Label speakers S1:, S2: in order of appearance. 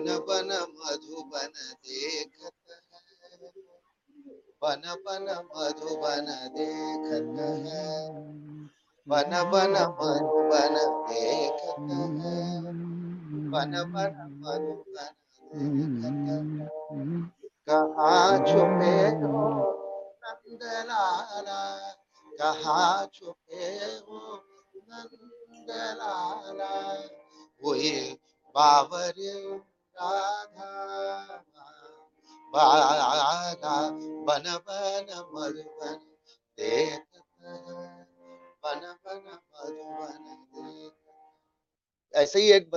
S1: बन बन मधुबन देखत बन बन मधुबन देखत बन बन मधुबन देखत बन बन मधुबन कहा छुपे हो नंदलाला? कहा छुपे हो नंदलाला? वो बाबर राधा बाधा बन बन मधुबन देखत बन बन मधुबन ऐसे ही एक